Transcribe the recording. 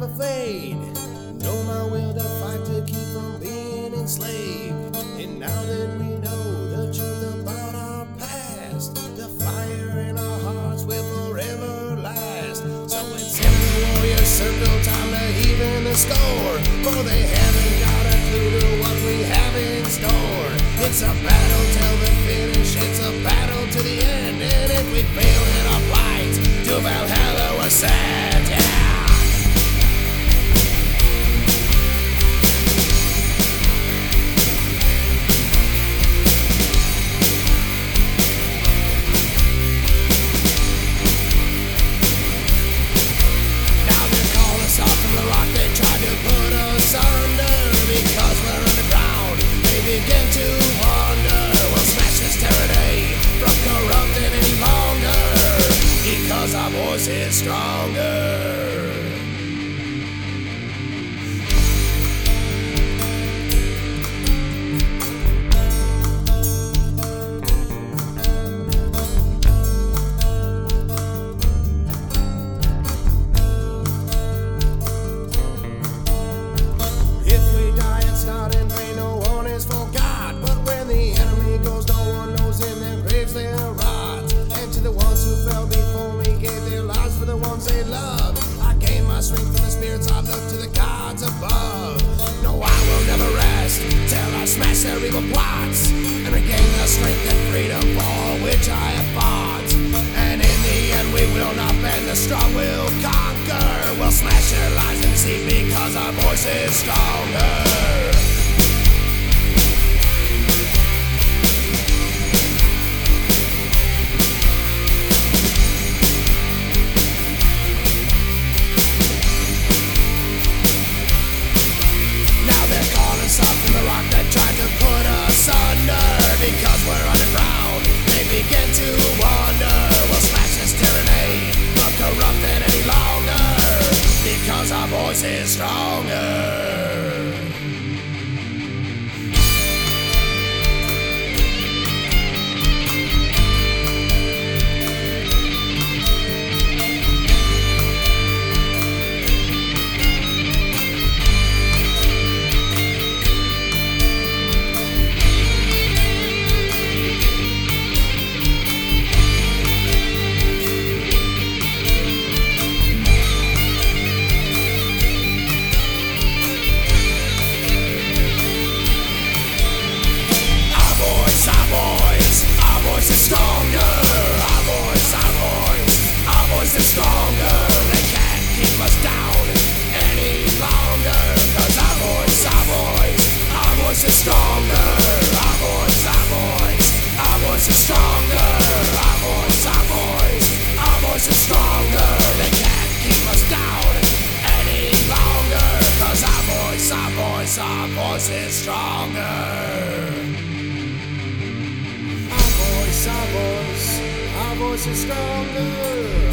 fade. Know my will to fight to keep from being enslaved. And now that we know the truth about our past, the fire in our hearts will forever last. So it's in the warrior circle, time to even the score. For they haven't got a clue to what we have in store. It's a battle till the finish, it's a battle to the end. And if we fail in our plight, to Valhalla we're sent. Is stronger strength from the spirits, I look to the gods above. No, I will never rest till I smash their evil plots and regain the strength and freedom for which I have fought. And in the end, we will not bend, the strong will conquer. We'll smash their lies and deceit because our voice is stronger. Is stronger force is stronger.